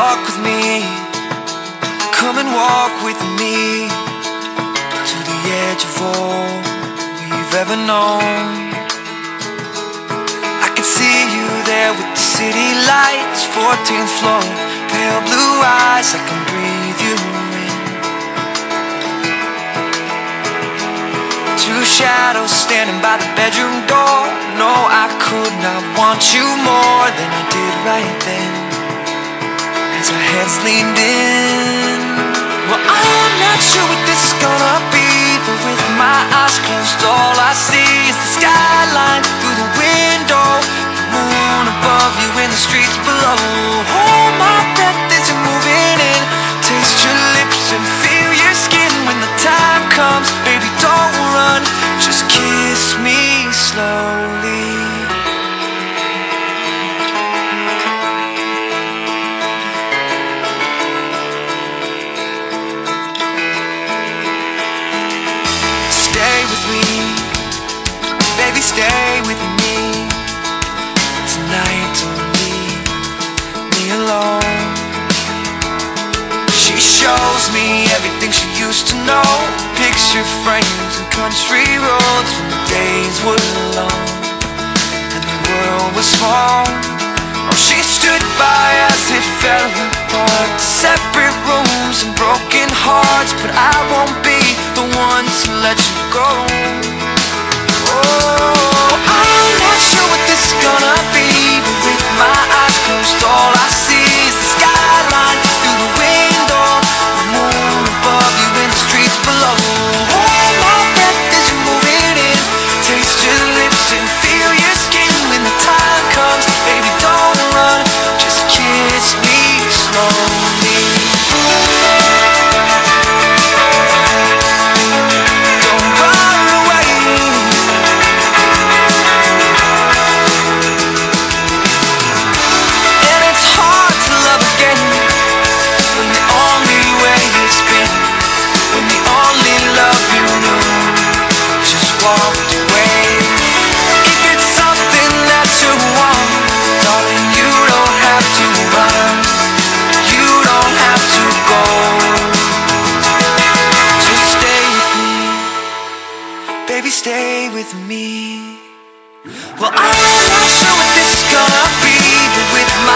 walk with me. Come and walk with me to the edge of all we've ever known. I can see you there with the city lights, 14th floor, pale blue eyes. I can breathe you in. Two shadows standing by the bedroom door. No, I could not want you more than I did right then. Our heads leaned in. Well, I'm not sure what this is gonna be, but with my eyes closed, all I see is the skyline through the window, the moon above you and the streets below. Hold my breath as you're moving in, taste your lips and feel your skin when the time comes. Baby, don't run, just kiss me slowly. Me, baby, stay with me. Tonight, don't leave me alone. She shows me everything she used to know. Picture frames and country roads when the days were long and the world was small. Oh, she stood by baby, stay with me. Well, I'm not sure what this is gonna be, but with my